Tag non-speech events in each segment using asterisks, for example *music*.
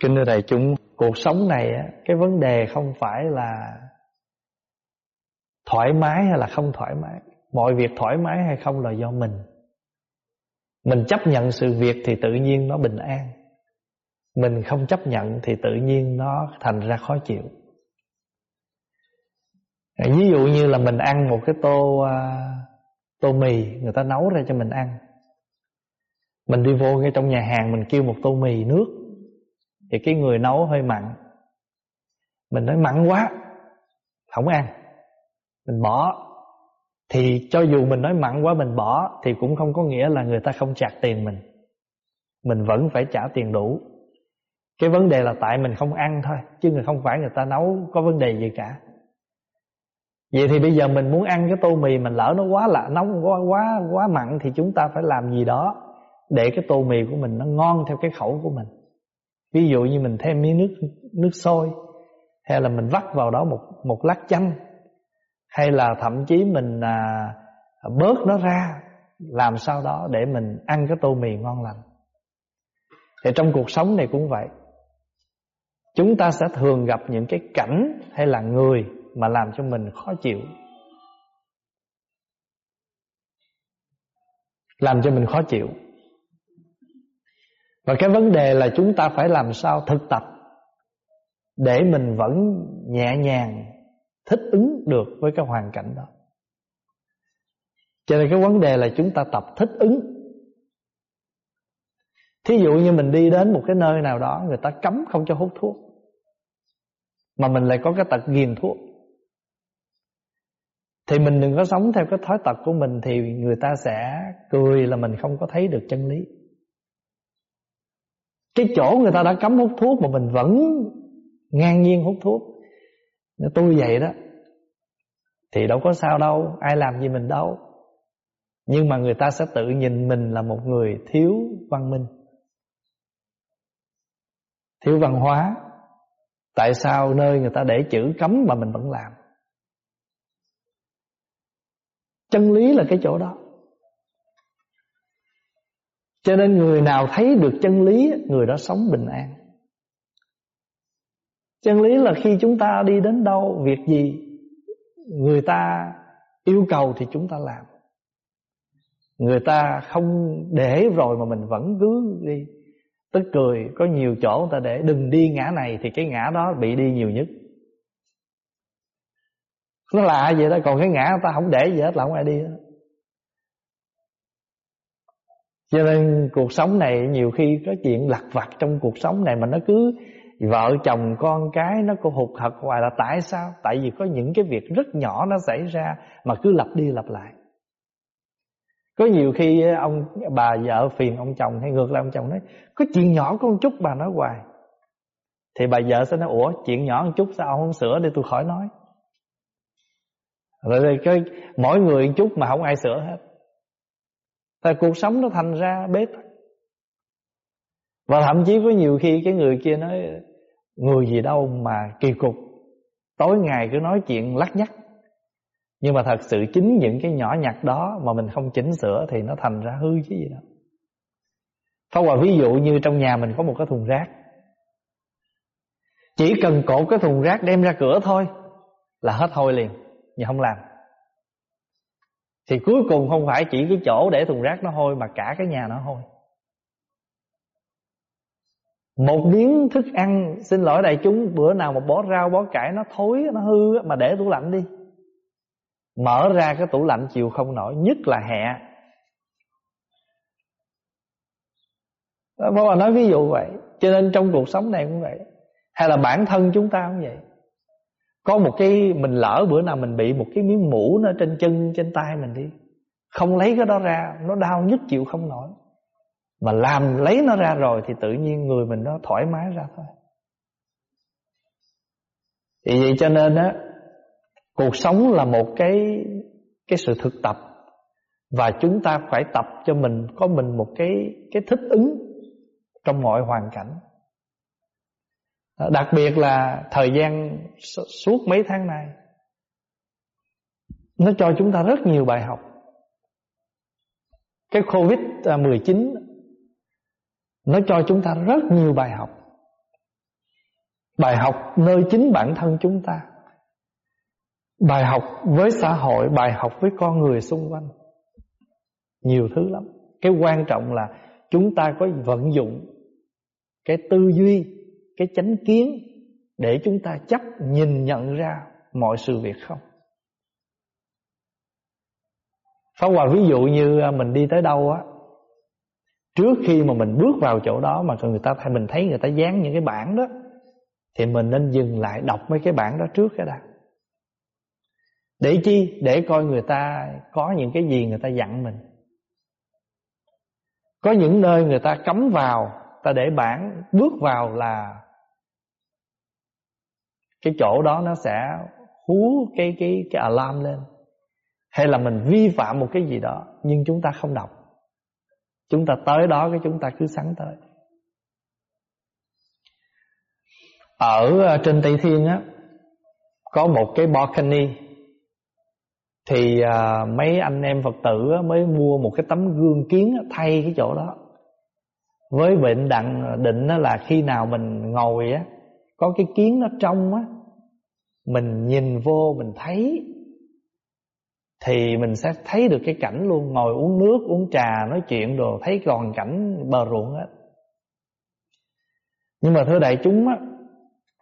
Kính thưa đại chúng, cuộc sống này cái vấn đề không phải là thoải mái hay là không thoải mái. Mọi việc thoải mái hay không là do mình. Mình chấp nhận sự việc thì tự nhiên nó bình an. Mình không chấp nhận thì tự nhiên nó thành ra khó chịu. Ví dụ như là mình ăn một cái tô à, tô mì người ta nấu ra cho mình ăn. Mình đi vô ngay trong nhà hàng mình kêu một tô mì nước thì cái người nấu hơi mặn. Mình nói mặn quá, Không ăn. Mình bỏ. Thì cho dù mình nói mặn quá mình bỏ, Thì cũng không có nghĩa là người ta không chặt tiền mình. Mình vẫn phải trả tiền đủ. Cái vấn đề là tại mình không ăn thôi, Chứ người không phải người ta nấu có vấn đề gì cả. Vậy thì bây giờ mình muốn ăn cái tô mì Mình lỡ nó quá lạ, nóng quá quá quá mặn Thì chúng ta phải làm gì đó Để cái tô mì của mình nó ngon theo cái khẩu của mình. Ví dụ như mình thêm miếng nước nước sôi hay là mình vắt vào đó một một lát chanh hay là thậm chí mình à, bớt nó ra làm sao đó để mình ăn cái tô mì ngon lành. Thì trong cuộc sống này cũng vậy. Chúng ta sẽ thường gặp những cái cảnh hay là người mà làm cho mình khó chịu. Làm cho mình khó chịu. Và cái vấn đề là chúng ta phải làm sao thực tập Để mình vẫn nhẹ nhàng Thích ứng được với cái hoàn cảnh đó. Cho nên cái vấn đề là chúng ta tập thích ứng. Thí dụ như mình đi đến một cái nơi nào đó, Người ta cấm không cho hút thuốc, Mà mình lại có cái tật ghiền thuốc, Thì mình đừng có sống theo cái thói tật của mình, Thì người ta sẽ cười là mình không có thấy được chân lý cái chỗ người ta đã cấm hút thuốc Mà mình vẫn ngang nhiên hút thuốc. Nếu tôi vậy đó, Thì đâu có sao đâu, Ai làm gì mình đâu. Nhưng mà người ta sẽ tự nhìn mình là một người thiếu văn minh, Thiếu văn hóa. Tại sao nơi người ta để chữ cấm mà mình vẫn làm? Chân lý là cái chỗ đó cho nên người nào thấy được chân lý, Người đó sống bình an. Chân lý là khi chúng ta đi đến đâu, Việc gì Người ta yêu cầu thì chúng ta làm. Người ta không để rồi mà mình vẫn cứ đi. Tức cười, Có nhiều chỗ người ta để, đừng đi ngã này Thì cái ngã đó bị đi nhiều nhất. Nó lạ vậy đó, Còn cái ngã người ta không để gì hết là không ai đi hết cho nên cuộc sống này nhiều khi có chuyện lặt vặt trong cuộc sống này mà nó cứ vợ chồng, con cái nó cứ hụt hật hoài là tại sao? Tại vì có những cái việc rất nhỏ nó xảy ra mà cứ lặp đi lặp lại. Có nhiều khi ông, bà vợ phiền ông chồng hay ngược lại ông chồng nói, có chuyện nhỏ con chút bà nói hoài. Thì bà vợ sẽ nói, ủa, chuyện nhỏ một chút sao ông không sửa để tôi khỏi nói. Rồi cái, mỗi người một chút mà không ai sửa hết. Tại cuộc sống nó thành ra bếp Và thậm chí có nhiều khi cái người kia nói, Người gì đâu mà kỳ cục. Tối ngày cứ nói chuyện lắc nhắc. Nhưng mà thật sự chính những cái nhỏ nhặt đó Mà mình không chỉnh sửa Thì nó thành ra hư chứ gì đâu. Pháp Hòa ví dụ như trong nhà mình có một cái thùng rác. Chỉ cần cột cái thùng rác đem ra cửa thôi Là hết hôi liền, Nhưng không làm thì cuối cùng không phải chỉ cái chỗ để thùng rác nó hôi Mà cả cái nhà nó hôi. Một miếng thức ăn, Xin lỗi đại chúng, Bữa nào một bó rau, bó cải nó thối, Nó hư mà để tủ lạnh đi. Mở ra cái tủ lạnh chịu không nổi, Nhất là hẹ Bố bà nói ví dụ vậy, Cho nên trong cuộc sống này cũng vậy. Hay là bản thân chúng ta cũng vậy có một cái mình lỡ bữa nào mình bị một cái miếng mũ nó trên chân, trên tay mình đi, không lấy cái đó ra, nó đau nhất chịu không nổi. Mà làm lấy nó ra rồi thì tự nhiên người mình nó thoải mái ra thôi. Thì vậy cho nên á, cuộc sống là một cái cái sự thực tập. Và chúng ta phải tập cho mình, có mình một cái cái thích ứng trong mọi hoàn cảnh. Ờ, đặc biệt là thời gian suốt mấy tháng này Nó cho chúng ta rất nhiều bài học. Cái Covid-19 à, Nó cho chúng ta rất nhiều bài học. Bài học nơi chính bản thân chúng ta. Bài học với xã hội, Bài học với con người xung quanh. Nhiều thứ lắm. Cái quan trọng là Chúng ta có vận dụng Cái tư duy cái chánh kiến Để chúng ta chấp nhìn nhận ra Mọi sự việc không? Pháp Hòa ví dụ như à, mình đi tới đâu á, Trước khi mà mình bước vào chỗ đó Mà người ta mình thấy người ta dán những cái bảng đó, Thì mình nên dừng lại đọc mấy cái bảng đó trước cái đã. Để chi? Để coi người ta có những cái gì người ta dặn mình. Có những nơi người ta cấm vào, Ta để bảng bước vào là cái chỗ đó nó sẽ hú cái cái cái alarm lên. Hay là mình vi phạm một cái gì đó nhưng chúng ta không đọc. Chúng ta tới đó cái chúng ta cứ sắn tới. Ở ờ, trên tây thiên á có một cái balcony. Thì à, mấy anh em phật tử á, mới mua một cái tấm gương kiến á, thay cái chỗ đó. Với bệnh đặng ờ, định á, là khi nào mình ngồi á có cái kiến nó trong á, mình nhìn vô, mình thấy, thì mình sẽ thấy được cái cảnh luôn. Ngồi uống nước, uống trà, nói chuyện đồ, thấy còn cảnh bờ ruộng hết nhưng mà thưa đại chúng á,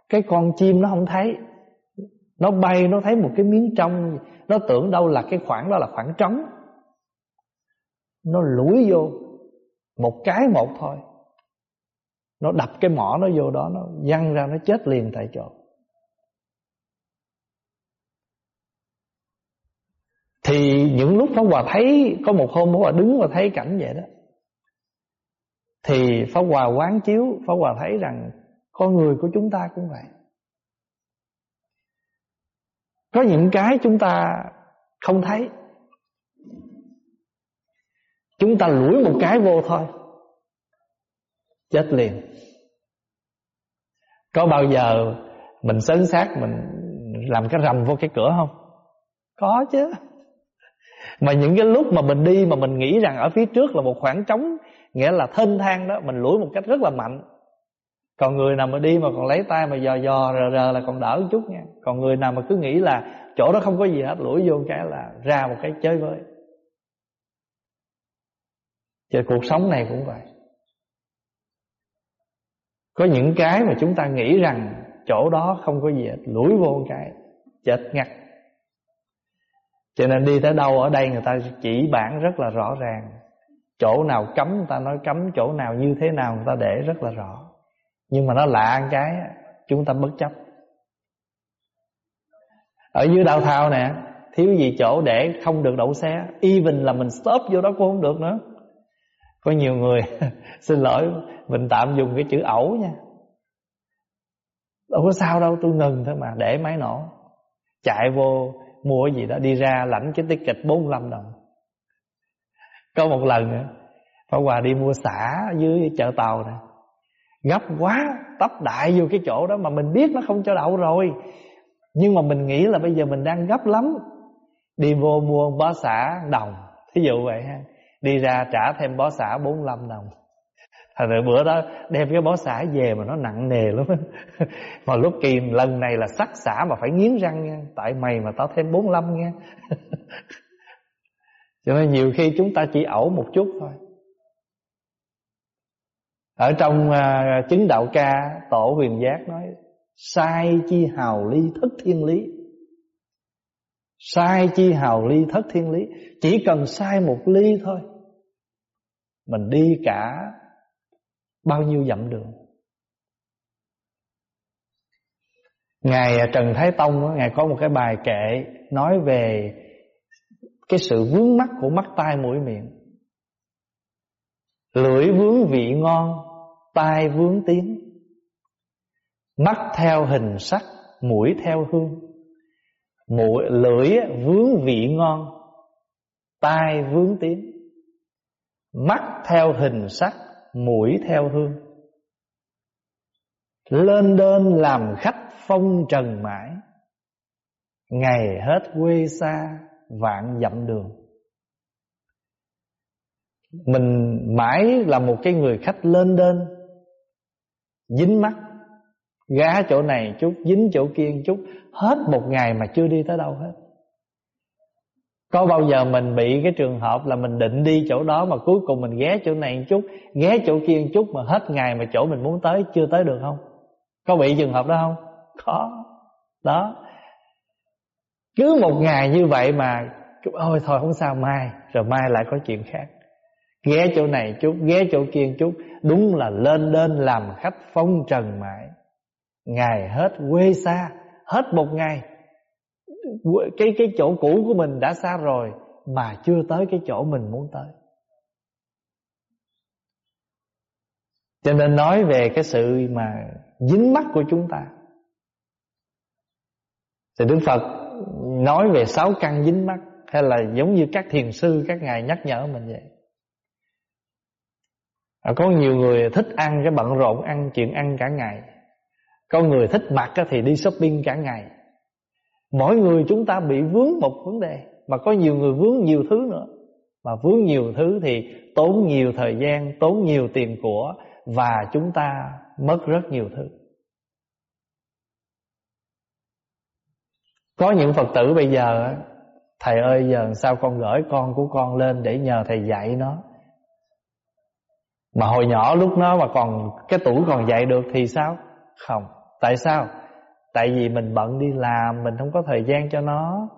cái con chim nó không thấy. Nó bay, nó thấy một cái miếng trong, nó tưởng đâu là cái khoảng đó là khoảng trống. Nó lủi vô, một cái một thôi nó đập cái mỏ nó vô đó, nó văng ra, nó chết liền tại chỗ. Thì những lúc Pháp Hòa thấy, Có một hôm Pháp Hòa đứng và thấy cảnh vậy đó. Thì Pháp Hòa quán chiếu, Pháp Hòa thấy rằng Con người của chúng ta cũng vậy. Có những cái chúng ta không thấy. Chúng ta lủi một cái vô thôi. Chết liền. Có bao giờ Mình sấn sát Mình làm cái rầm vô cái cửa không? Có chứ. Mà những cái lúc mà mình đi mà mình nghĩ rằng ở phía trước là một khoảng trống, nghĩa là thênh thang đó, mình lủi một cách rất là mạnh. Còn người nào mà đi mà còn lấy tay mà dò dò rờ rờ là còn đỡ một chút nha. Còn người nào mà cứ nghĩ là chỗ đó không có gì hết, lủi vô cái là ra một cái chơi với. Chứ cuộc sống này cũng vậy. Có những cái mà chúng ta nghĩ rằng Chỗ đó không có gì hết Lũi vô cái, Chết ngặt cho nên đi tới đâu, ở đây người ta chỉ bản rất là rõ ràng. Chỗ nào cấm, người ta nói cấm, Chỗ nào như thế nào người ta để rất là rõ. Nhưng mà nó lạ cái, Chúng ta bất chấp. Ở dưới đào thao nè, Thiếu gì chỗ để không được đậu xe, Even là mình stop vô đó cũng không được nữa. Có nhiều người, *laughs* Xin lỗi, Mình tạm dùng cái chữ ẩu nha. Đâu có sao đâu, tôi ngừng thôi mà, Để máy nổ. Chạy vô, mua cái gì đó, đi ra, lãnh cái ticket 45 đồng. Có một lần nữa Pháp Hòa đi mua xả dưới chợ tàu nè. Gấp quá Tấp đại vô cái chỗ đó Mà mình biết nó không cho đậu rồi. Nhưng mà mình nghĩ là bây giờ mình đang gấp lắm. Đi vô mua, bó xả, đồng. Thí dụ vậy ha. Đi ra trả thêm bó xả 45 đồng. Thành rồi bữa đó đem cái bó xả về mà nó nặng nề lắm. *laughs* Mà lúc kỳ lần này là sắc xả mà phải nghiến răng nha. Tại mày mà tao thêm 45 nha. *laughs* Cho nên nhiều khi chúng ta chỉ ẩu một chút thôi. Ở trong uh, chứng đạo ca Tổ huyền giác nói Sai chi hào ly thất thiên lý. Sai chi hào ly thất thiên lý. Chỉ cần sai một ly thôi, Mình đi cả Bao nhiêu dặm đường. Ngài Trần Thái Tông Ngài có một cái bài kệ Nói về Cái sự vướng mắt của mắt tai mũi miệng. Lưỡi vướng vị ngon, Tai vướng tiếng. Mắt theo hình sắc, Mũi theo hương mũi Lưỡi vướng vị ngon, Tai vướng tiếng Mắt theo hình sắc, mũi theo hương. Lên đơn làm khách phong trần mãi. Ngày hết quê xa, vạn dặm đường. Mình mãi là một cái người khách lên đơn Dính mắt. Gá chỗ này chút, Dính chỗ kia chút, Hết một ngày mà chưa đi tới đâu hết. Có bao giờ mình bị cái trường hợp Là mình định đi chỗ đó Mà cuối cùng mình ghé chỗ này chút, Ghé chỗ kia chút Mà hết ngày mà chỗ mình muốn tới, Chưa tới được không? Có bị trường hợp đó không? Có. Đó. Cứ một ngày như vậy mà, Ôi thôi không sao, mai, Rồi mai lại có chuyện khác. Ghé chỗ này chút, Ghé chỗ kia chút, Đúng là lên đên làm khách phong trần mãi. Ngày hết quê xa Hết một ngày. Cái cái chỗ cũ của mình đã xa rồi Mà chưa tới cái chỗ mình muốn tới. Cho nên nói về cái sự mà dính mắt của chúng ta. Thì Đức Phật nói về sáu căn dính mắt Hay là giống như các thiền sư các ngài nhắc nhở mình vậy. À, Có nhiều người thích ăn cái bận rộn ăn chuyện ăn cả ngày. Con người thích mặc thì đi shopping cả ngày. Mỗi người chúng ta bị vướng một vấn đề, Mà có nhiều người vướng nhiều thứ nữa. Mà vướng nhiều thứ thì tốn nhiều thời gian, Tốn nhiều tiền của Và chúng ta mất rất nhiều thứ. Có những Phật tử bây giờ Thầy ơi, giờ sao con gửi con của con lên Để nhờ thầy dạy nó? Mà hồi nhỏ lúc nó mà còn, Cái tuổi còn dạy được thì sao? Không. Tại sao? Tại vì mình bận đi làm Mình không có thời gian cho nó.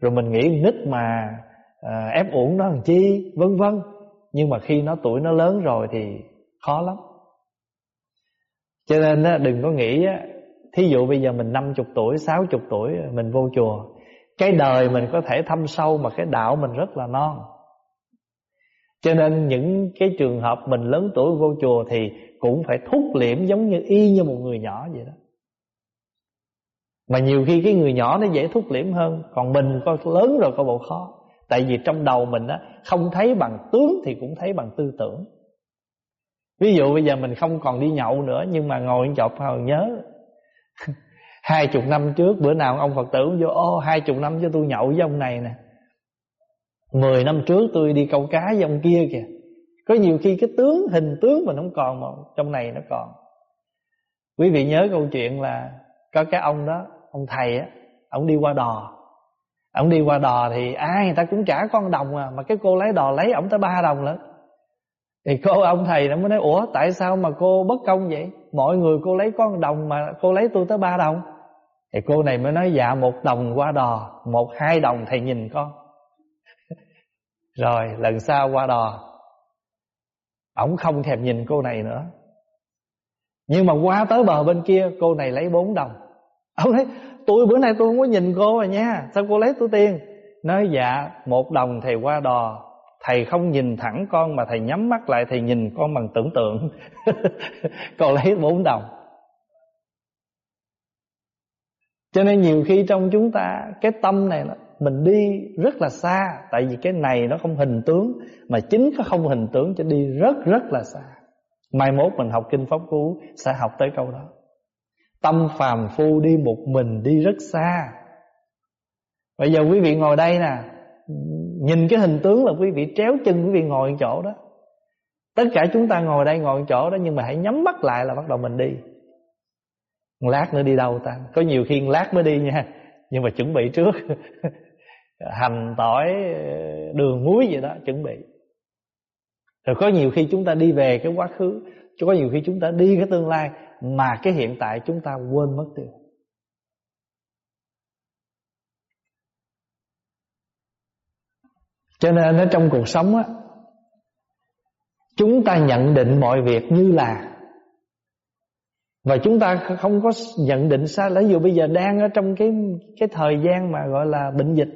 Rồi mình nghĩ nít mà à, ép uổng nó làm chi Vân vân. Nhưng mà khi nó tuổi nó lớn rồi thì khó lắm. Cho nên á, đừng có nghĩ á, Thí dụ bây giờ mình 50 tuổi 60 tuổi mình vô chùa Cái đời mình có thể thâm sâu Mà cái đạo mình rất là non. Cho nên những cái trường hợp mình lớn tuổi vô chùa Thì cũng phải thúc liễm giống như y như một người nhỏ vậy đó mà nhiều khi cái người nhỏ nó dễ thúc liễm hơn. Còn mình coi lớn rồi coi bộ khó. Tại vì trong đầu mình á, Không thấy bằng tướng thì cũng thấy bằng tư tưởng. Ví dụ bây giờ mình không còn đi nhậu nữa, Nhưng mà ngồi chọc hồi nhớ. *laughs* Hai chục năm trước, Bữa nào ông Phật tử vô, Ô, hai chục năm cho tôi nhậu với ông này nè. Mười năm trước tôi đi câu cá với ông kia kìa. Có nhiều khi cái tướng, Hình tướng mình không còn mà Trong này nó còn. Quý vị nhớ câu chuyện là Có cái ông đó ông thầy á, ông đi qua đò. Ông đi qua đò thì ai người ta cũng trả con đồng à mà cái cô lấy đò lấy ông tới ba đồng lận. Thì cô ông thầy nó mới nói, ủa, tại sao mà cô bất công vậy? Mọi người cô lấy con đồng mà cô lấy tôi tới ba đồng. Thì cô này mới nói dạ một đồng qua đò, một hai đồng thầy nhìn con. *laughs* Rồi, lần sau qua đò, ổng không thèm nhìn cô này nữa. Nhưng mà qua tới bờ bên kia, cô này lấy bốn đồng. Ông nói, tôi bữa nay tôi không có nhìn cô rồi nha, Sao cô lấy tôi tiền? Nói dạ một đồng thầy qua đò, Thầy không nhìn thẳng con Mà thầy nhắm mắt lại Thầy nhìn con bằng tưởng tượng. *laughs* Còn lấy bốn đồng. Cho nên nhiều khi trong chúng ta, Cái tâm này Mình đi rất là xa, Tại vì cái này nó không hình tướng, Mà chính nó không hình tướng cho đi rất rất là xa. Mai mốt mình học kinh pháp cú Sẽ học tới câu đó. Tâm phàm phu đi một mình đi rất xa. Bây giờ quý vị ngồi đây nè Nhìn cái hình tướng là quý vị tréo chân quý vị ngồi chỗ đó. Tất cả chúng ta ngồi đây ngồi chỗ đó Nhưng mà hãy nhắm mắt lại là bắt đầu mình đi. Một lát nữa đi đâu ta? Có nhiều khi lát mới đi nha Nhưng mà chuẩn bị trước. *laughs* Hành, tỏi, đường, muối gì đó Chuẩn bị. Rồi có nhiều khi chúng ta đi về cái quá khứ Có nhiều khi chúng ta đi cái tương lai mà cái hiện tại chúng ta quên mất tiêu. Cho nên ở trong cuộc sống á chúng ta nhận định mọi việc như là. Và chúng ta không có nhận định sai Lấy dù bây giờ đang ở trong cái cái thời gian mà gọi là bệnh dịch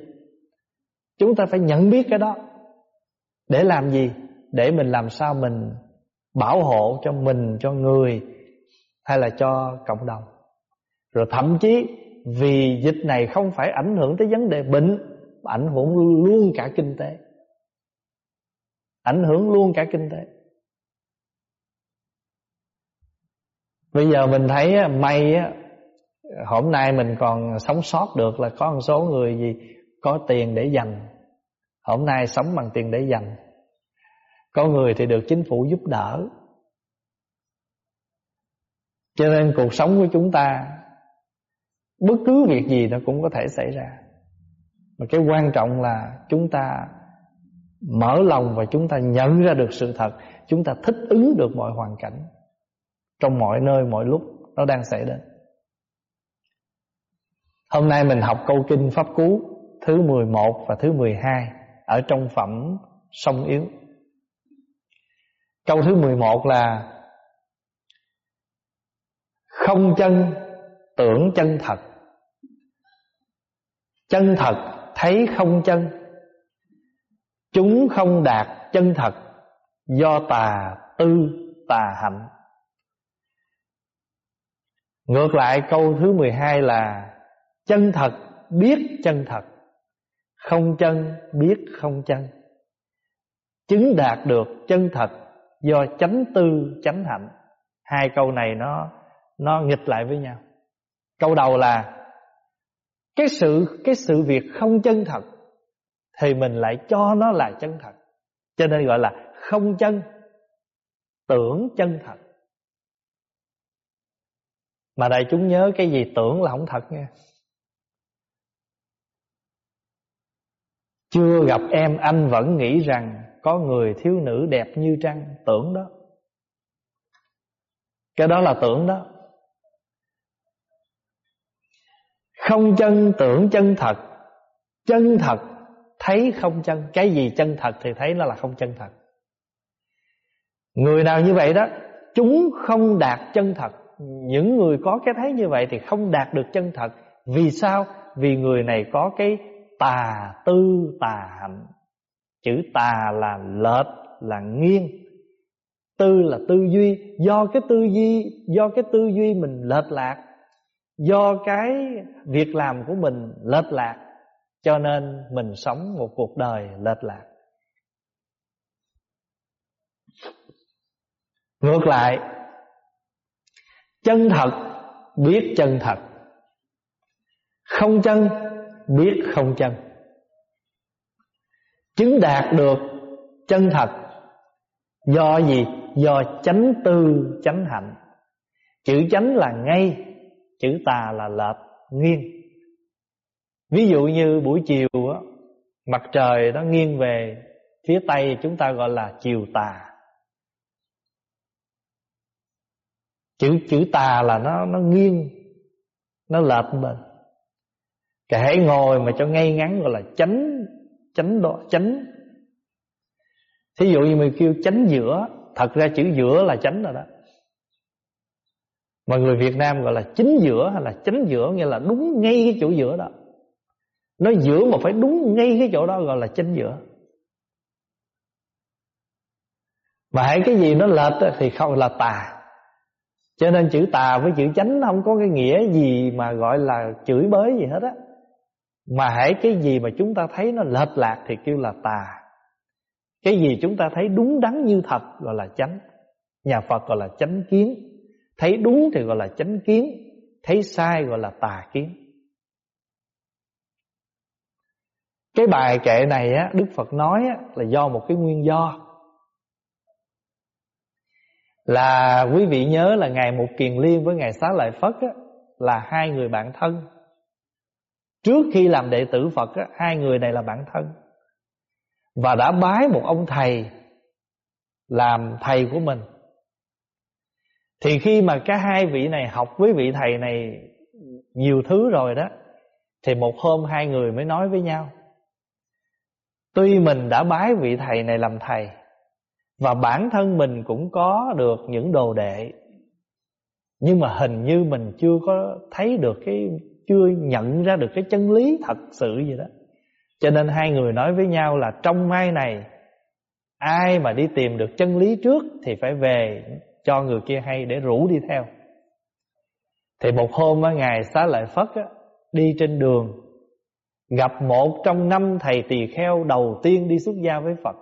Chúng ta phải nhận biết cái đó. Để làm gì? Để mình làm sao mình bảo hộ cho mình, cho người hay là cho cộng đồng. Rồi thậm chí vì dịch này không phải ảnh hưởng tới vấn đề bệnh, mà ảnh hưởng luôn cả kinh tế. Ảnh hưởng luôn cả kinh tế. Bây giờ mình thấy may hôm nay mình còn sống sót được là có một số người gì có tiền để dành. Hôm nay sống bằng tiền để dành. Có người thì được chính phủ giúp đỡ cho nên cuộc sống của chúng ta, bất cứ việc gì nó cũng có thể xảy ra. Mà cái quan trọng là chúng ta mở lòng và chúng ta nhận ra được sự thật. Chúng ta thích ứng được mọi hoàn cảnh trong mọi nơi, mọi lúc nó đang xảy đến. Hôm nay mình học câu kinh pháp cú thứ 11 và thứ 12 ở trong phẩm sông yếu câu thứ 11 là không chân, tưởng chân thật. Chân thật, thấy không chân. Chúng không đạt chân thật, do tà tư, tà hạnh. Ngược lại, câu thứ 12 là, chân thật biết chân thật, không chân biết không chân. Chứng đạt được chân thật do chánh tư, chánh hạnh. Hai câu này nó nó nghịch lại với nhau. Câu đầu là, cái sự cái sự việc không chân thật thì mình lại cho nó là chân thật. Cho nên gọi là không chân, tưởng chân thật. Mà đại chúng nhớ cái gì tưởng là không thật nha Chưa gặp em, anh vẫn nghĩ rằng Có người thiếu nữ đẹp như trăng Tưởng đó. Cái đó là tưởng đó. Không chân tưởng chân thật. Chân thật, thấy không chân. Cái gì chân thật thì thấy nó là không chân thật. Người nào như vậy đó, Chúng không đạt chân thật. Những người có cái thấy như vậy Thì không đạt được chân thật. Vì sao? Vì người này có cái tà tư tà hạnh. Chữ tà là lệch, là nghiêng. Tư là tư duy. Do cái tư duy, do cái tư duy mình lệch lạc do cái việc làm của mình lệch lạc, cho nên mình sống một cuộc đời lệch lạc. Ngược lại, chân thật biết chân thật. Không chân biết không chân. Chứng đạt được chân thật, do gì? Do chánh tư chánh hạnh. Chữ chánh là ngay chữ tà là lệch nghiêng. Ví dụ như buổi chiều á, mặt trời nó nghiêng về, phía tây chúng ta gọi là chiều tà. Chữ chữ tà là nó nó nghiêng, nó lệch bên cái ngồi mà cho ngay ngắn gọi là chánh chánh đó, chánh. Thí dụ như mình kêu chánh giữa, thật ra chữ giữa là chánh rồi đó mà người Việt Nam gọi là chính giữa hay là chánh giữa, nghĩa là đúng ngay cái chỗ giữa đó. Nó giữa mà phải đúng ngay cái chỗ đó gọi là chánh giữa. Mà hãy cái gì nó lệch thì không là tà. Cho nên chữ tà với chữ chánh không có cái nghĩa gì mà gọi là chửi bới gì hết á. Mà hãy cái gì mà chúng ta thấy nó lệch lạc thì kêu là tà. Cái gì chúng ta thấy đúng đắn như thật gọi là chánh. Nhà Phật gọi là chánh kiến. Thấy đúng thì gọi là chánh kiến Thấy sai gọi là tà kiến. Cái bài kệ này á, Đức Phật nói á, là do một cái nguyên do. Là quý vị nhớ là Ngài Một Kiền Liên với Ngài Xá Lợi Phất á, Là hai người bạn thân. Trước khi làm đệ tử Phật á, Hai người này là bạn thân. Và đã bái một ông thầy Làm thầy của mình. Thì khi mà cả hai vị này học với vị thầy này Nhiều thứ rồi đó, Thì một hôm hai người mới nói với nhau, Tuy mình đã bái vị thầy này làm thầy, Và bản thân mình cũng có được những đồ đệ, Nhưng mà hình như mình chưa có thấy được cái, chưa nhận ra được cái chân lý thật sự gì đó. Cho nên hai người nói với nhau là trong mai này, ai mà đi tìm được chân lý trước thì phải về cho người kia hay để rủ đi theo. Thì một hôm á ngài xá lợi phất á, đi trên đường gặp một trong năm thầy tỳ kheo đầu tiên đi xuất gia với phật.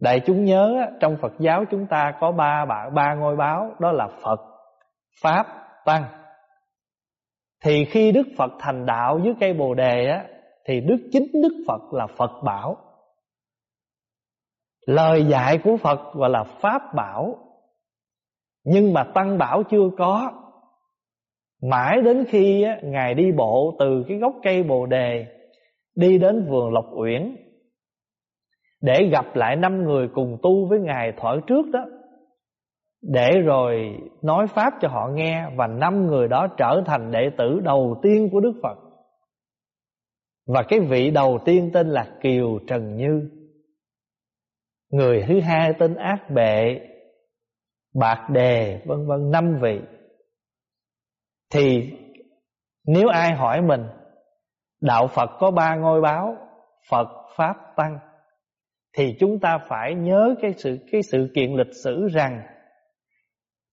Đại chúng nhớ á, trong phật giáo chúng ta có ba ba ngôi báo đó là phật pháp tăng. Thì khi Đức Phật thành đạo dưới cây Bồ đề á thì đức chính Đức Phật là Phật bảo. Lời dạy của Phật gọi là pháp bảo. Nhưng mà tăng bảo chưa có. Mãi đến khi Ngài đi bộ từ cái gốc cây bồ đề Đi đến vườn Lộc Uyển Để gặp lại năm người cùng tu với Ngài thuở trước đó, Để rồi nói Pháp cho họ nghe Và năm người đó trở thành đệ tử đầu tiên của Đức Phật. Và cái vị đầu tiên tên là Kiều Trần Như. Người thứ hai tên Ác Bệ Bạc Đề vân vân năm vị. Thì nếu ai hỏi mình Đạo Phật có ba ngôi báo Phật, Pháp, Tăng Thì chúng ta phải nhớ cái sự cái sự kiện lịch sử rằng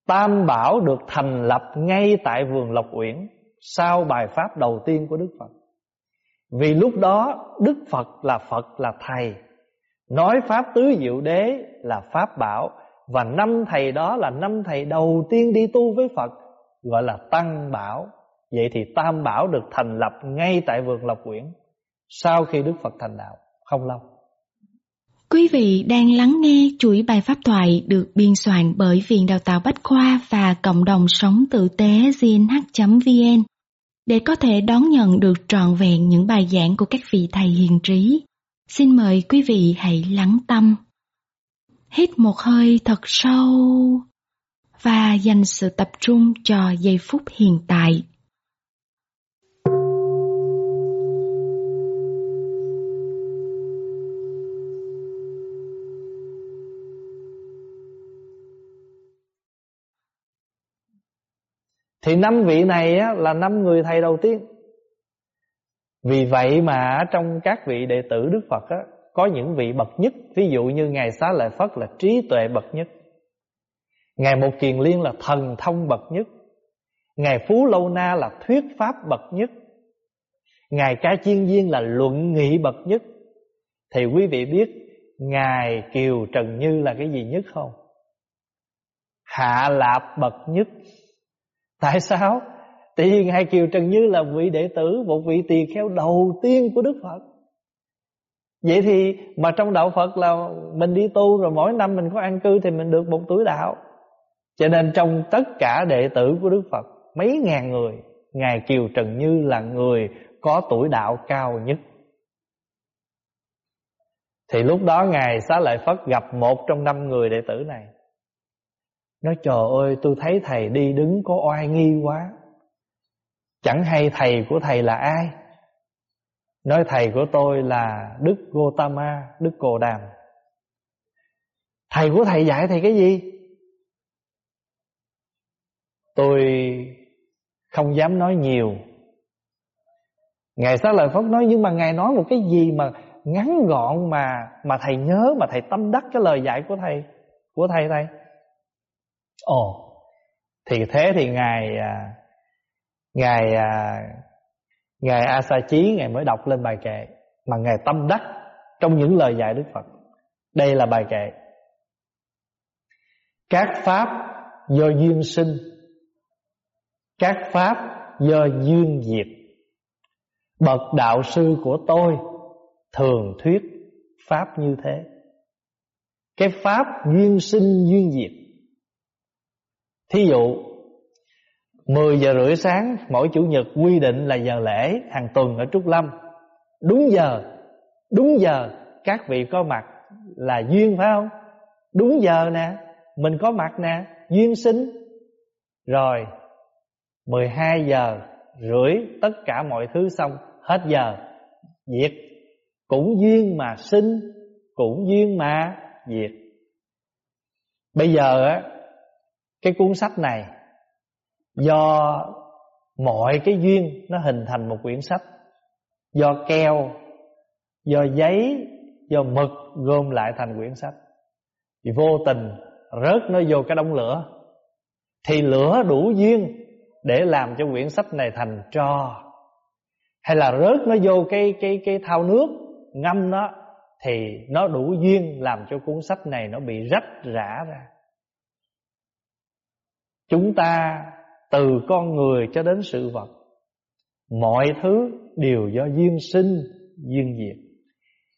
Tam Bảo được thành lập ngay tại vườn Lộc Uyển Sau bài Pháp đầu tiên của Đức Phật. Vì lúc đó Đức Phật là Phật là Thầy. Nói Pháp Tứ Diệu Đế là Pháp Bảo, Và năm thầy đó là năm thầy đầu tiên đi tu với Phật, Gọi là Tăng Bảo Vậy thì Tam Bảo được thành lập ngay tại vườn Lộc Quyển, Sau khi Đức Phật thành đạo, Không lâu Quý vị đang lắng nghe chuỗi bài pháp thoại được biên soạn bởi Viện Đào tạo Bách Khoa và Cộng đồng Sống Tử tế gnh.vn để có thể đón nhận được trọn vẹn những bài giảng của các vị thầy hiền trí. Xin mời quý vị hãy lắng tâm. Hít một hơi thật sâu và dành sự tập trung cho giây phút hiện tại. Thì năm vị này á, là năm người thầy đầu tiên vì vậy mà trong các vị đệ tử Đức Phật á, có những vị bậc nhất, ví dụ như ngài Xá Lợi Phất là trí tuệ bậc nhất. Ngài Một Kiền Liên là thần thông bậc nhất. Ngài Phú Lâu Na là thuyết pháp bậc nhất. Ngài Ca Chiên Viên là luận nghị bậc nhất. Thì quý vị biết Ngài Kiều Trần Như là cái gì nhất không? Hạ Lạp bậc nhất. Tại sao? Tại vì Ngài Kiều Trần Như là vị đệ tử, Một vị tỳ kheo đầu tiên của Đức Phật. Vậy thì mà trong đạo Phật là Mình đi tu rồi mỗi năm mình có an cư Thì mình được một tuổi đạo. Cho nên trong tất cả đệ tử của Đức Phật, Mấy ngàn người, Ngài Kiều Trần Như là người Có tuổi đạo cao nhất. Thì lúc đó Ngài Xá Lợi Phất gặp một trong năm người đệ tử này. Nói, trời ơi, tôi thấy thầy đi đứng có oai nghi quá. Chẳng hay thầy của thầy là ai? Nói thầy của tôi là Đức Gotama Đức Cồ Đàm. Thầy của thầy dạy thầy cái gì? Tôi không dám nói nhiều. Ngài Xá Lợi Phất nói Nhưng mà Ngài nói một cái gì mà Ngắn gọn mà mà thầy nhớ Mà thầy tâm đắc cái lời dạy của thầy Của thầy thầy Ồ Thì thế thì Ngài à, Ngài à, Ngài A Sa Chí Ngài mới đọc lên bài kệ Mà Ngài tâm đắc Trong những lời dạy Đức Phật. Đây là bài kệ. Các pháp do duyên sinh. Các pháp do duyên diệt. Bậc đạo sư của tôi Thường thuyết Pháp như thế. Cái pháp duyên sinh duyên diệt. Thí dụ 10 giờ rưỡi sáng mỗi chủ nhật quy định là giờ lễ hàng tuần ở Trúc Lâm. Đúng giờ, đúng giờ các vị có mặt là duyên phải không? Đúng giờ nè, mình có mặt nè, duyên sinh. Rồi 12 giờ rưỡi tất cả mọi thứ xong, hết giờ diệt. Cũng duyên mà sinh, cũng duyên mà diệt. Bây giờ á cái cuốn sách này Do mọi cái duyên nó hình thành một quyển sách. Do keo, Do giấy, Do mực gom lại thành quyển sách. Thì vô tình rớt nó vô cái đống lửa. Thì lửa đủ duyên Để làm cho quyển sách này thành tro. Hay là rớt nó vô cái cái cái thao nước, Ngâm nó, Thì nó đủ duyên làm cho cuốn sách này Nó bị rách rã ra. Chúng ta từ con người cho đến sự vật. Mọi thứ đều do duyên sinh, duyên diệt.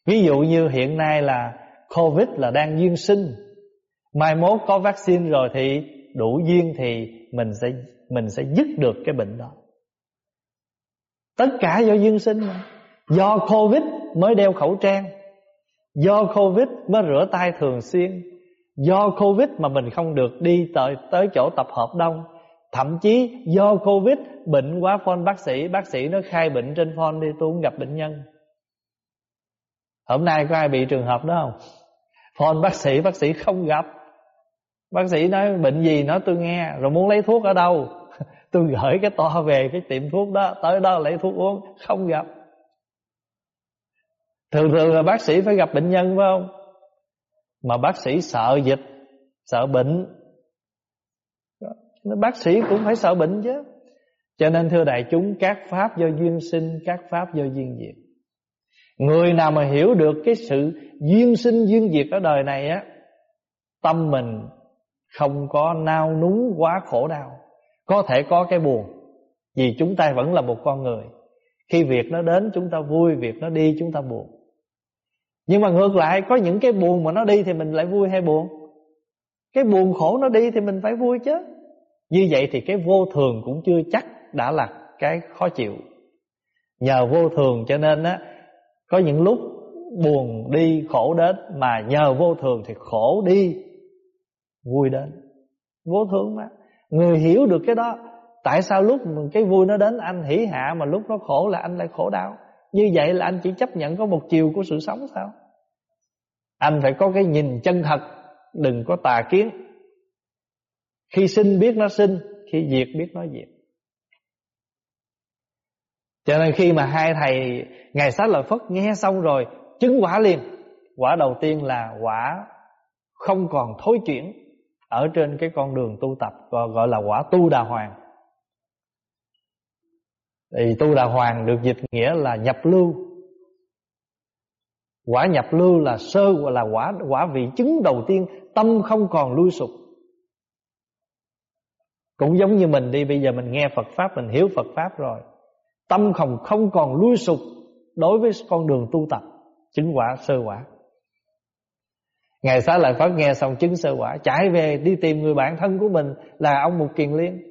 Ví dụ như hiện nay là Covid là đang duyên sinh. Mai mốt có vaccine rồi thì đủ duyên thì mình sẽ mình sẽ dứt được cái bệnh đó. Tất cả do duyên sinh mà. Do covid mới đeo khẩu trang. Do covid mới rửa tay thường xuyên. Do covid mà mình không được đi tới tới chỗ tập hợp đông thậm chí do covid, bệnh quá phone, bác sĩ bác sĩ nó khai bệnh trên phone đi, tôi không gặp bệnh nhân. Hôm nay có ai bị trường hợp đó không? Phone bác sĩ bác sĩ không gặp. Bác sĩ nói, bệnh gì nói tôi nghe, rồi muốn lấy thuốc ở đâu? *laughs* Tôi gửi cái to về cái tiệm thuốc đó, tới đó lấy thuốc uống, không gặp. Thường thường là bác sĩ phải gặp bệnh nhân phải không? Mà bác sĩ sợ dịch, sợ bệnh bác sĩ cũng phải sợ bệnh chứ. Cho nên, thưa đại chúng, các pháp do duyên sinh, các pháp do duyên diệt. Người nào mà hiểu được cái sự duyên sinh, duyên diệt ở đời này á, tâm mình không có nao núng, quá khổ đau. Có thể có cái buồn, vì chúng ta vẫn là một con người. Khi việc nó đến, chúng ta vui việc nó đi, chúng ta buồn. Nhưng mà ngược lại, có những cái buồn mà nó đi thì mình lại vui hay buồn? Cái buồn khổ nó đi thì mình phải vui chứ như vậy thì cái vô thường cũng chưa chắc đã là cái khó chịu. Nhờ vô thường cho nên á, có những lúc buồn đi, khổ đến, mà nhờ vô thường thì khổ đi, vui đến. Vô thường mà. Người hiểu được cái đó, tại sao lúc cái vui nó đến anh hỉ hạ mà lúc nó khổ là anh lại khổ đau? Như vậy là anh chỉ chấp nhận có một chiều của sự sống sao? Anh phải có cái nhìn chân thật, đừng có tà kiến khi sinh biết nó sinh, khi diệt biết nó diệt. Cho nên khi mà hai thầy Ngày xá lợi Phất nghe xong rồi, Chứng quả liền. Quả đầu tiên là quả Không còn thối chuyển Ở trên cái con đường tu tập Gọi là quả tu đà hoàng. Thì tu đà hoàng được dịch nghĩa là nhập lưu. Quả nhập lưu là sơ, là quả quả vị chứng đầu tiên, Tâm không còn lui sụp. Cũng giống như mình đi, Bây giờ mình nghe Phật Pháp, Mình hiểu Phật Pháp rồi. Tâm không không còn lui sụp Đối với con đường tu tập, Chứng quả, sơ quả. Ngày xá lợi Phật nghe xong chứng sơ quả, Chạy về đi tìm người bạn thân của mình Là ông Mục Kiền Liên.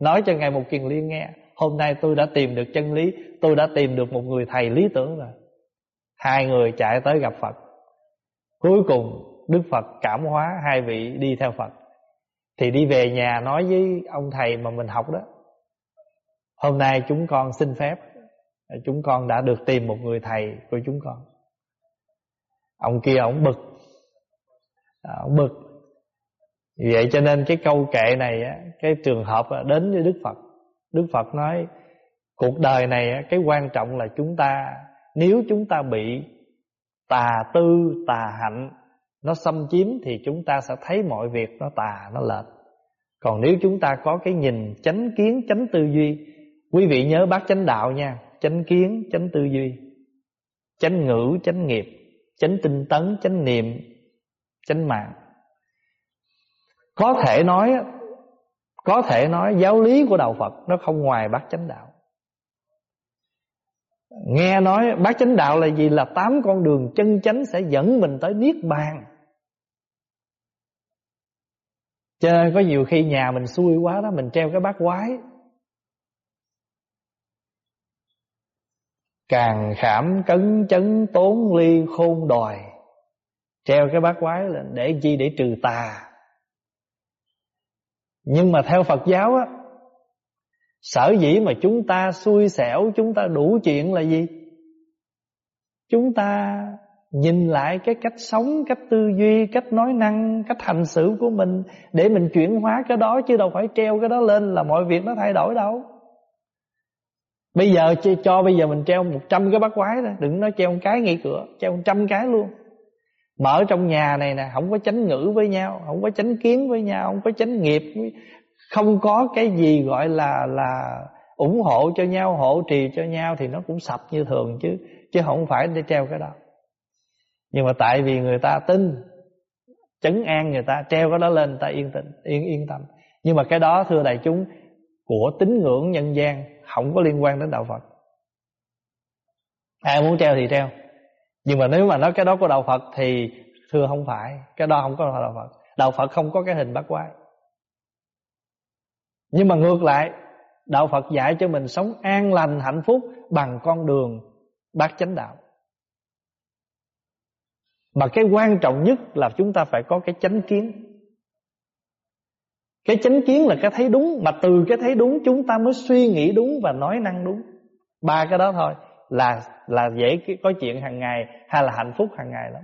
Nói cho Ngài Mục Kiền Liên nghe, Hôm nay tôi đã tìm được chân lý, Tôi đã tìm được một người thầy lý tưởng rồi. Hai người chạy tới gặp Phật. Cuối cùng Đức Phật cảm hóa hai vị đi theo Phật. Thì đi về nhà nói với ông thầy mà mình học đó Hôm nay chúng con xin phép Chúng con đã được tìm một người thầy của chúng con. Ông kia ông bực. À, ông bực. Vậy cho nên cái câu kệ này Cái trường hợp đến với Đức Phật. Đức Phật nói Cuộc đời này cái quan trọng là chúng ta Nếu chúng ta bị Tà tư, tà hạnh nó xâm chiếm Thì chúng ta sẽ thấy mọi việc nó tà, nó lệch. Còn nếu chúng ta có cái nhìn chánh kiến, chánh tư duy Quý vị nhớ bác chánh đạo nha Chánh kiến, chánh tư duy Chánh ngữ, chánh nghiệp Chánh tinh tấn, chánh niệm Chánh mạng. Có thể nói Có thể nói giáo lý của Đạo Phật Nó không ngoài bát chánh đạo. Nghe nói bát chánh đạo là gì? Là tám con đường chân chánh Sẽ dẫn mình tới Niết Bàn. Cho nên có nhiều khi nhà mình xui quá đó, Mình treo cái bát quái. Càng khảm cấn chấn tốn ly khôn đòi, Treo cái bát quái lên Để chi? Để trừ tà. Nhưng mà theo Phật giáo á, Sở dĩ mà chúng ta xui xẻo, Chúng ta đủ chuyện là gì? Chúng ta nhìn lại cái cách sống, cách tư duy, cách nói năng, cách hành xử của mình để mình chuyển hóa cái đó chứ đâu phải treo cái đó lên là mọi việc nó thay đổi đâu. Bây giờ cho bây giờ mình treo 100 cái bát quái đó Đừng nói treo một cái ngay cửa Treo 100 cái luôn Mở trong nhà này nè Không có tránh ngữ với nhau Không có tránh kiến với nhau Không có tránh nghiệp Không có cái gì gọi là là ủng hộ cho nhau Hộ trì cho nhau Thì nó cũng sập như thường chứ Chứ không phải để treo cái đó nhưng mà tại vì người ta tin Chấn an người ta Treo cái đó lên người ta yên tĩnh yên, yên tâm. Nhưng mà cái đó thưa đại chúng Của tín ngưỡng nhân gian không có liên quan đến đạo Phật. Ai muốn treo thì treo. Nhưng mà nếu mà nói cái đó của đạo Phật thì thưa không phải cái đó không có đạo Phật. Đạo Phật không có cái hình bát quái. Nhưng mà ngược lại Đạo Phật dạy cho mình sống an lành hạnh phúc Bằng con đường bát chánh đạo. Mà cái quan trọng nhất là chúng ta phải có cái chánh kiến. Cái chánh kiến là cái thấy đúng, Mà từ cái thấy đúng chúng ta mới suy nghĩ đúng và nói năng đúng. Ba cái đó thôi, Là là dễ có chuyện hàng ngày Hay là hạnh phúc hàng ngày lắm.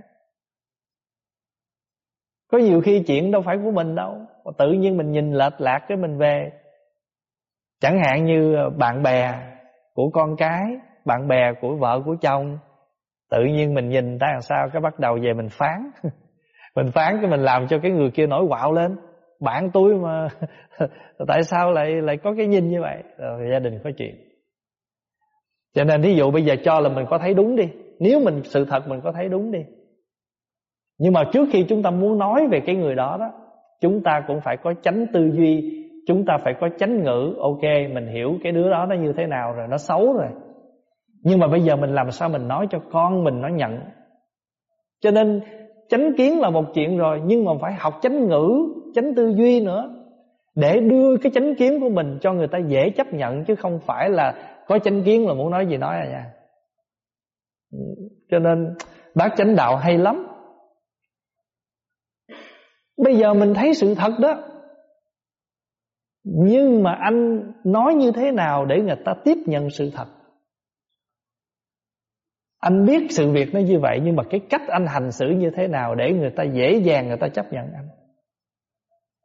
Có nhiều khi chuyện đâu phải của mình đâu Tự nhiên mình nhìn lệch lạc cái mình về. Chẳng hạn như bạn bè của con cái, Bạn bè của vợ của chồng Tự nhiên mình nhìn ta làm sao, Cái bắt đầu về mình phán. *laughs* Mình phán cái mình làm cho cái người kia nổi quạo lên. Bạn tôi mà *laughs* Tại sao lại lại có cái nhìn như vậy? Rồi gia đình có chuyện. Cho nên thí dụ bây giờ cho là mình có thấy đúng đi. Nếu mình, sự thật mình có thấy đúng đi. Nhưng mà trước khi chúng ta muốn nói về cái người đó đó, Chúng ta cũng phải có tránh tư duy. Chúng ta phải có chánh ngữ. Ok, mình hiểu cái đứa đó nó như thế nào rồi, Nó xấu rồi. Nhưng mà bây giờ mình làm sao mình nói cho con mình nó nhận? Cho nên Chánh kiến là một chuyện rồi, Nhưng mà phải học chánh ngữ, Chánh tư duy nữa. Để đưa cái chánh kiến của mình cho người ta dễ chấp nhận, Chứ không phải là Có chánh kiến là muốn nói gì nói à nha. Cho nên Bác chánh đạo hay lắm. Bây giờ mình thấy sự thật đó. Nhưng mà anh nói như thế nào để người ta tiếp nhận sự thật? Anh biết sự việc nó như vậy Nhưng mà cái cách anh hành xử như thế nào Để người ta dễ dàng người ta chấp nhận anh?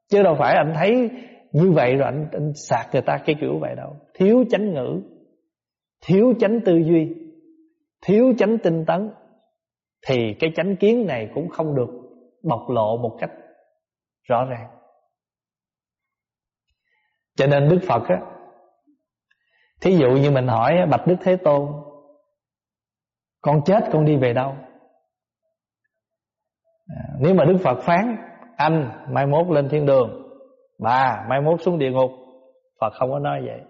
Chứ đâu phải anh thấy như vậy rồi anh, anh sạc người ta cái kiểu vậy đâu. Thiếu chánh ngữ Thiếu chánh tư duy Thiếu chánh tinh tấn Thì cái chánh kiến này cũng không được bộc lộ một cách rõ ràng. Cho nên Đức Phật á Thí dụ như mình hỏi Bạch Đức Thế Tôn con chết, con đi về đâu? À, nếu mà Đức Phật phán, Anh mai mốt lên thiên đường, Bà mai mốt xuống địa ngục. Phật không có nói vậy.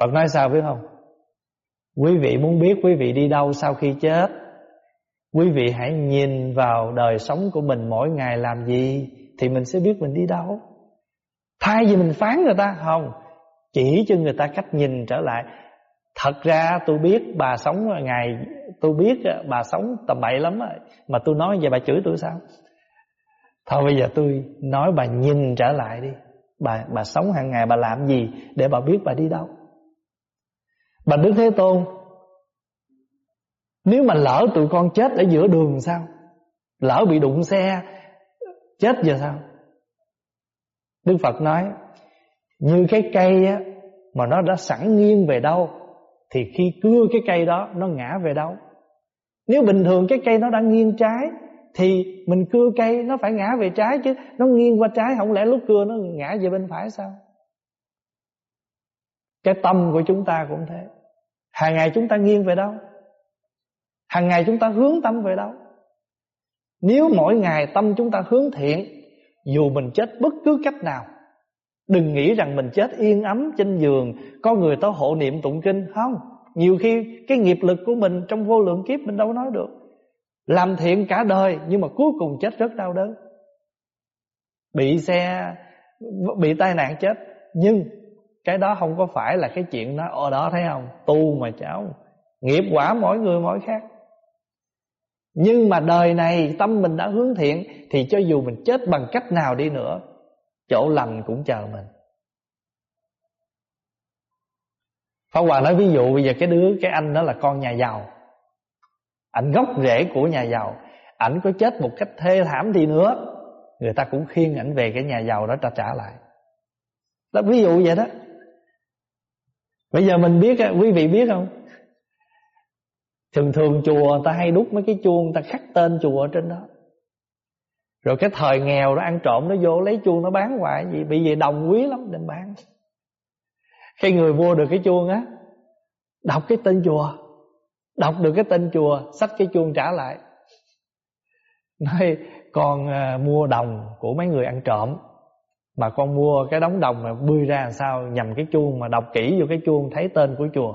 Phật nói sao biết không? Quý vị muốn biết quý vị đi đâu sau khi chết, Quý vị hãy nhìn vào đời sống của mình mỗi ngày làm gì Thì mình sẽ biết mình đi đâu. Thay vì mình phán người ta, Không, Chỉ cho người ta cách nhìn trở lại. Thật ra tôi biết bà sống ngày Tôi biết ờ, bà sống tầm bậy lắm Mà tôi nói vậy bà chửi tôi sao? Thôi bây giờ tôi nói bà nhìn trở lại đi. Bà bà sống hàng ngày bà làm gì Để bà biết bà đi đâu? Bà Đức Thế Tôn Nếu mà lỡ tụi con chết ở giữa đường sao? Lỡ bị đụng xe Chết giờ sao? Đức Phật nói Như cái cây á, mà nó đã sẵn nghiêng về đâu thì khi cưa cái cây đó, Nó ngã về đâu? Nếu bình thường cái cây nó đang nghiêng trái, Thì mình cưa cây Nó phải ngã về trái chứ. Nó nghiêng qua trái, Không lẽ lúc cưa nó ngã về bên phải sao? Cái tâm của chúng ta cũng thế. Hàng ngày chúng ta nghiêng về đâu? Hàng ngày chúng ta hướng tâm về đâu? Nếu mỗi ngày tâm chúng ta hướng thiện, dù mình chết bất cứ cách nào Đừng nghĩ rằng mình chết yên ấm trên giường, Có người tới hộ niệm tụng kinh. Không, Nhiều khi cái nghiệp lực của mình Trong vô lượng kiếp mình đâu nói được. Làm thiện cả đời, Nhưng mà cuối cùng chết rất đau đớn. Bị xe, Bị tai nạn chết. Nhưng cái đó không có phải là cái chuyện đó Ở đó thấy không? Tu mà cháu. Nghiệp quả mỗi người mỗi khác. Nhưng mà đời này tâm mình đã hướng thiện, Thì cho dù mình chết bằng cách nào đi nữa Chỗ lành cũng chờ mình. Pháp Hòa nói ví dụ, bây giờ cái đứa, Cái anh đó là con nhà giàu. Ảnh gốc rễ của nhà giàu. Ảnh có chết một cách thê thảm thì nữa. Người ta cũng khiêng ảnh về cái nhà giàu đó trả trả lại. Đó, ví dụ vậy đó. Bây giờ mình biết Quý vị biết không? Thường thường chùa người ta hay đúc mấy cái chuông, người ta khắc tên chùa ở trên đó. Rồi cái thời nghèo nó ăn trộm nó vô lấy chuông nó bán hoài gì? Bị vậy đồng quý lắm nên bán. Khi người mua được cái chuông á Đọc cái tên chùa Đọc được cái tên chùa Xách cái chuông trả lại. Nói con à, mua đồng của mấy người ăn trộm Mà con mua cái đống đồng mà bươi ra làm sao Nhằm cái chuông mà đọc kỹ vô cái chuông Thấy tên của chùa.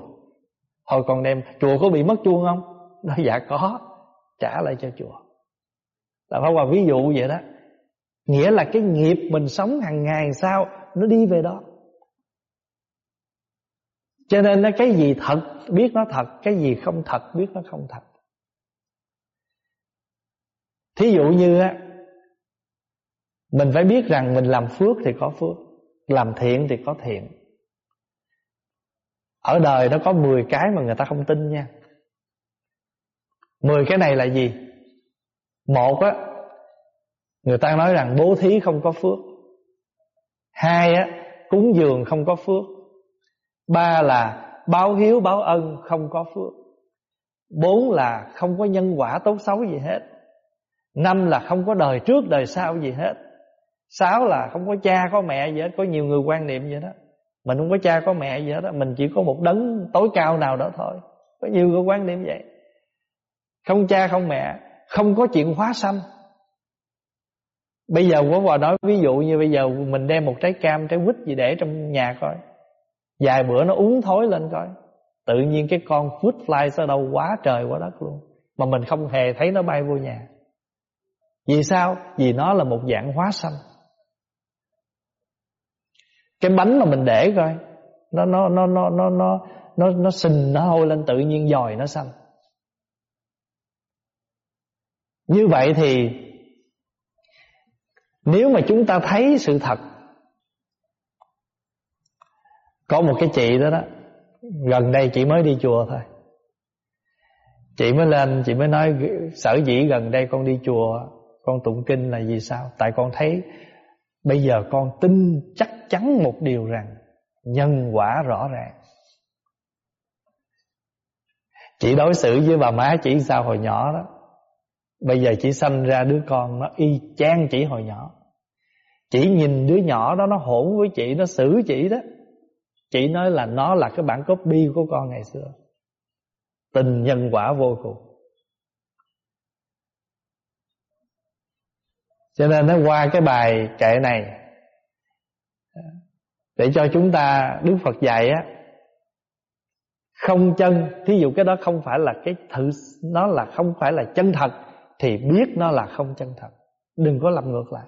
Thôi con đem Chùa có bị mất chuông không? Nói dạ có Trả lại cho chùa. Là Pháp Hòa ví dụ vậy đó. Nghĩa là cái nghiệp mình sống hàng ngày sao Nó đi về đó. Cho nên nó cái gì thật Biết nó thật, Cái gì không thật biết nó không thật. Thí dụ như á, Mình phải biết rằng mình làm phước thì có phước, Làm thiện thì có thiện. Ở đời nó có 10 cái mà người ta không tin nha. 10 cái này là gì? Một á, Người ta nói rằng bố thí không có phước. Hai á, Cúng dường không có phước. Ba là báo hiếu báo ân không có phước. Bốn là không có nhân quả tốt xấu gì hết. Năm là không có đời trước đời sau gì hết. Sáu là không có cha có mẹ gì hết. Có nhiều người quan niệm vậy đó. Mình không có cha có mẹ gì hết đó Mình chỉ có một đấng tối cao nào đó thôi. Có nhiều người quan niệm vậy. Không cha không mẹ không có chuyện hóa sanh. Bây giờ Quốc bà nói ví dụ như bây giờ Mình đem một trái cam, trái quýt gì để trong nhà coi. Vài bữa nó uống thối lên coi. Tự nhiên cái con fruit fly sao đâu quá trời quá đất luôn. Mà mình không hề thấy nó bay vô nhà. Vì sao? Vì nó là một dạng hóa sanh. Cái bánh mà mình để coi Nó nó nó nó nó nó nó, nó, nó sình nó hôi lên tự nhiên dòi nó xanh như vậy thì nếu mà chúng ta thấy sự thật, Có một cái chị đó đó, Gần đây chị mới đi chùa thôi. Chị mới lên, Chị mới nói, sở dĩ gần đây con đi chùa, Con tụng kinh là vì sao? Tại con thấy Bây giờ con tin chắc chắn một điều rằng Nhân quả rõ ràng. Chị đối xử với bà má chị sao hồi nhỏ đó. Bây giờ chị sanh ra đứa con Nó y chang chỉ hồi nhỏ. Chị nhìn đứa nhỏ đó, nó hỗn với chị, Nó xử chị đó. Chị nói là nó là cái bản copy của con ngày xưa. Tình nhân quả vô cùng. Cho nên nó qua cái bài kệ này, Để cho chúng ta, Đức Phật dạy á, Không chân. Thí dụ cái đó không phải là cái thử Nó là không phải là chân thật. Thì biết nó là không chân thật. Đừng có làm ngược lại.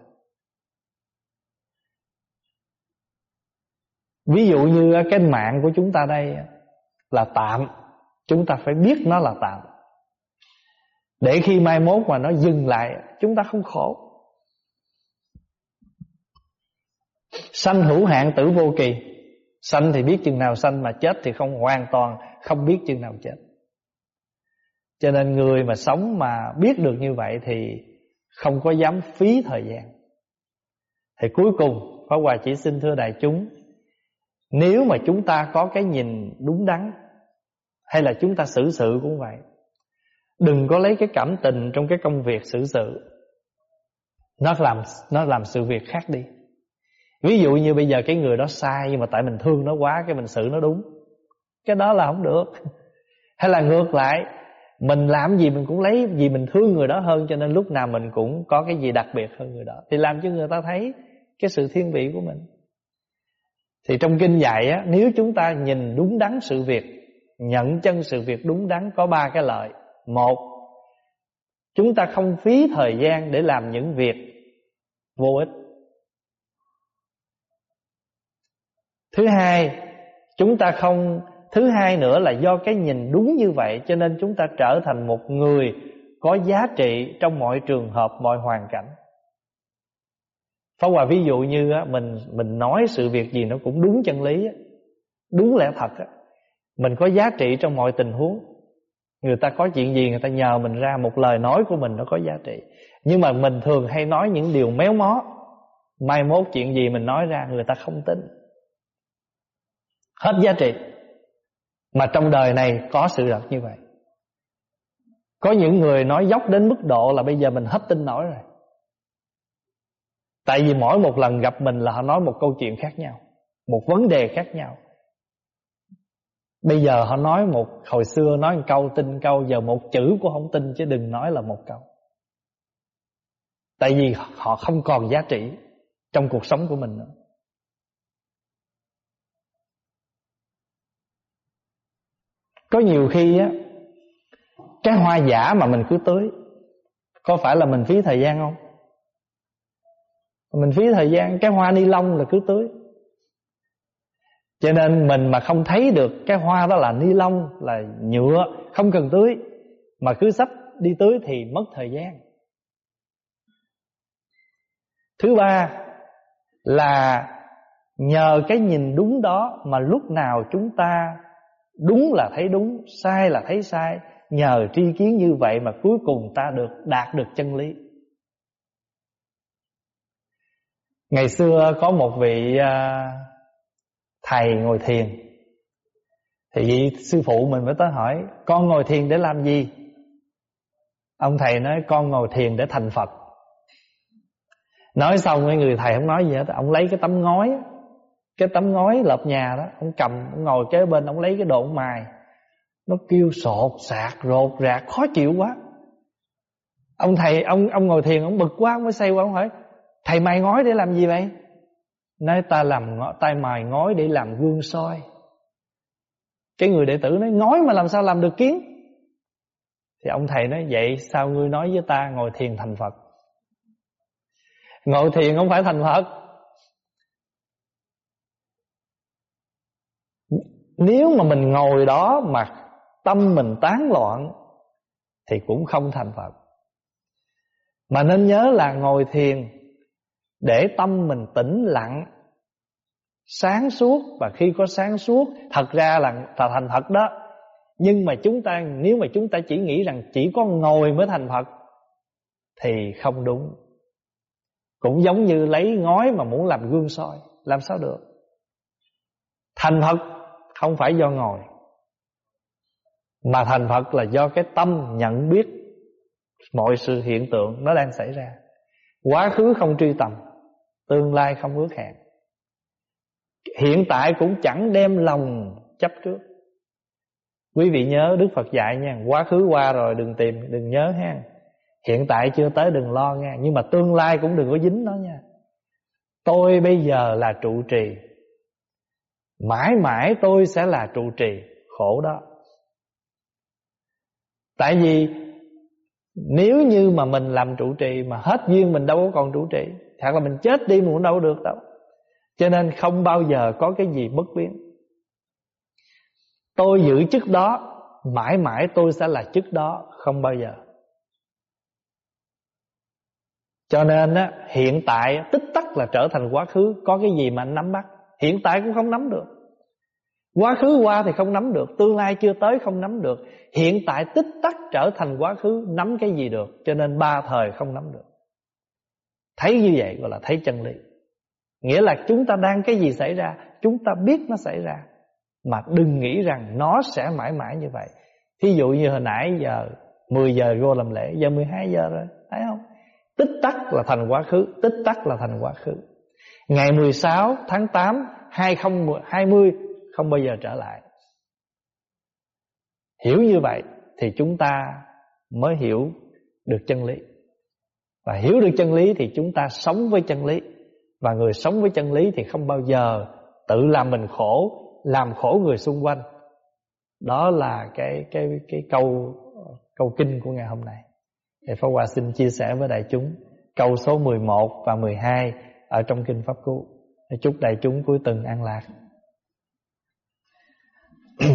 Ví dụ như cái mạng của chúng ta đây Là tạm. Chúng ta phải biết nó là tạm. Để khi mai mốt mà nó dừng lại, Chúng ta không khổ. Sanh hữu hạn tử vô kỳ. Sanh thì biết chừng nào sanh Mà chết thì không hoàn toàn, Không biết chừng nào chết. Cho nên người mà sống mà biết được như vậy Thì không có dám phí thời gian. Thì cuối cùng, Pháp Hòa chỉ xin thưa đại chúng, nếu mà chúng ta có cái nhìn đúng đắn, Hay là chúng ta xử sự cũng vậy, Đừng có lấy cái cảm tình trong cái công việc xử sự. Nó làm nó làm sự việc khác đi. Ví dụ như bây giờ cái người đó sai Nhưng mà tại mình thương nó quá, Cái mình xử nó đúng. Cái đó là không được. *laughs* Hay là ngược lại mình làm gì mình cũng lấy Vì mình thương người đó hơn Cho nên lúc nào mình cũng có cái gì đặc biệt hơn người đó Thì làm cho người ta thấy Cái sự thiên vị của mình thì trong kinh dạy á, nếu chúng ta nhìn đúng đắn sự việc, nhận chân sự việc đúng đắn có ba cái lợi. Một, chúng ta không phí thời gian để làm những việc vô ích. Thứ hai, chúng ta không thứ hai nữa là do cái nhìn đúng như vậy cho nên chúng ta trở thành một người có giá trị trong mọi trường hợp, mọi hoàn cảnh. Pháp Hòa ví dụ như á, mình mình nói sự việc gì nó cũng đúng chân lý á, Đúng lẽ thật á. Mình có giá trị trong mọi tình huống. Người ta có chuyện gì người ta nhờ mình ra Một lời nói của mình nó có giá trị. Nhưng mà mình thường hay nói những điều méo mó. Mai mốt chuyện gì mình nói ra Người ta không tin. Hết giá trị. Mà trong đời này có sự thật như vậy. Có những người nói dốc đến mức độ Là bây giờ mình hết tin nổi rồi. Tại vì mỗi một lần gặp mình là họ nói một câu chuyện khác nhau, Một vấn đề khác nhau. Bây giờ họ nói một, Hồi xưa nói một câu, tin câu, Giờ một chữ cũng không tin, chứ đừng nói là một câu. Tại vì họ không còn giá trị Trong cuộc sống của mình nữa. Có nhiều khi á, Cái hoa giả mà mình cứ tưới, Có phải là mình phí thời gian không? Mình phí thời gian, cái hoa ni lông là cứ tưới. Cho nên mình mà không thấy được cái hoa đó là ni lông, là nhựa, không cần tưới, mà cứ sắp đi tưới thì mất thời gian. Thứ ba là nhờ cái nhìn đúng đó mà lúc nào chúng ta đúng là thấy đúng, sai là thấy sai. Nhờ tri kiến như vậy mà cuối cùng ta được đạt được chân lý. Ngày xưa có một vị à, thầy ngồi thiền. Thì vị sư phụ mình mới tới hỏi, con ngồi thiền để làm gì? Ông thầy nói, con ngồi thiền để thành phật. Nói xong cái người thầy không nói gì hết, ông lấy cái tấm ngói cái tấm ngói lợp nhà đó, ông cầm, ông ngồi kế bên, ông lấy cái đồ ông mài. Nó kêu sột sạc, rột rạc, khó chịu quá. Ông thầy, ông ông ngồi thiền, ông bực quá, ông mới say qua, ông hỏi, thầy mài ngói để làm gì vậy? Nói, ta làm tay mài ngói để làm gương soi. Cái người đệ tử nói, ngói mà làm sao làm được kiến? Thì ông thầy nói, vậy sao ngươi nói với ta ngồi thiền thành phật? Ngồi thiền không phải thành phật. Nếu mà mình ngồi đó mà tâm mình tán loạn thì cũng không thành phật. Mà nên nhớ là ngồi thiền để tâm mình tĩnh lặng sáng suốt. Và khi có sáng suốt thật ra là, thành phật đó. Nhưng mà chúng ta nếu mà chúng ta chỉ nghĩ rằng chỉ có ngồi mới thành phật thì không đúng. Cũng giống như lấy ngói mà muốn làm gương soi làm sao được? Thành phật không phải do ngồi. Mà thành phật là do cái tâm nhận biết mọi sự hiện tượng nó đang xảy ra. Quá khứ không truy tầm, tương lai không ước hẹn. Hiện tại cũng chẳng đem lòng chấp trước. Quý vị nhớ đức phật dạy nha, quá khứ qua rồi đừng tìm, đừng nhớ ha. Hiện tại chưa tới đừng lo nha, nhưng mà tương lai cũng đừng có dính nó nha. Tôi bây giờ là trụ trì mãi mãi tôi sẽ là trụ trì khổ đó. Tại vì nếu như mà mình làm trụ trì mà hết duyên mình đâu có còn trụ trì Thật là mình chết đi mình cũng đâu được đâu. Cho nên không bao giờ có cái gì bất biến. Tôi giữ chức đó mãi mãi tôi sẽ là chức đó không bao giờ. Cho nên á, hiện tại tích tắc là trở thành quá khứ Có cái gì mà anh nắm bắt? Hiện tại cũng không nắm được. Quá khứ qua thì không nắm được, Tương lai chưa tới không nắm được. Hiện tại tích tắc trở thành quá khứ, Nắm cái gì được, Cho nên ba thời không nắm được. Thấy như vậy gọi là thấy chân lý. Nghĩa là chúng ta đang cái gì xảy ra, Chúng ta biết nó xảy ra. Mà đừng nghĩ rằng nó sẽ mãi mãi như vậy. Thí dụ như hồi nãy giờ 10 giờ vô làm lễ, Giờ 12 giờ rồi, Thấy không? Tích tắc là thành quá khứ, Tích tắc là thành quá khứ. Ngày 16 tháng 8 2020 Không bao giờ trở lại. Hiểu như vậy Thì chúng ta mới hiểu được chân lý. Và hiểu được chân lý thì chúng ta sống với chân lý. Và người sống với chân lý thì không bao giờ Tự làm mình khổ, Làm khổ người xung quanh. Đó là cái cái cái câu câu kinh của ngày hôm nay. Thì Pháp Hòa xin chia sẻ với đại chúng câu số 11 và 12 ở trong Kinh Pháp Cú. Chúc đại chúng cuối tuần an lạc. *clears throat*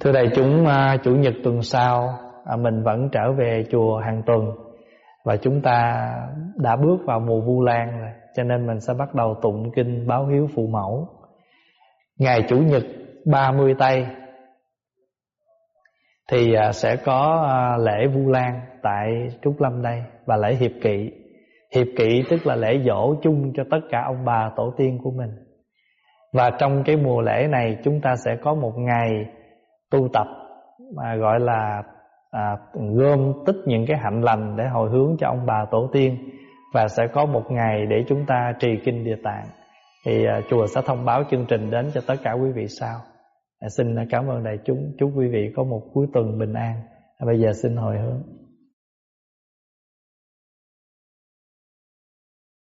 Thưa đại chúng, à, Chủ nhật tuần sau à, mình vẫn trở về chùa hàng tuần và chúng ta đã bước vào mùa Vu Lan rồi, cho nên mình sẽ bắt đầu tụng kinh báo hiếu phụ mẫu. Ngày Chủ nhật 30 tây thì à, sẽ có lễ Vu Lan tại Trúc Lâm đây và lễ hiệp kỵ. Hiệp kỵ tức là lễ dỗ chung cho tất cả ông bà tổ tiên của mình. Và trong cái mùa lễ này chúng ta sẽ có một ngày tu tập mà gọi là à, gom tích những cái hạnh lành để hồi hướng cho ông bà tổ tiên và sẽ có một ngày để chúng ta trì kinh địa tạng. Thì à, chùa sẽ thông báo chương trình đến cho tất cả quý vị sau. À, xin cảm ơn đại chúng, chúc quý vị có một cuối tuần bình an. À, bây giờ xin hồi hướng.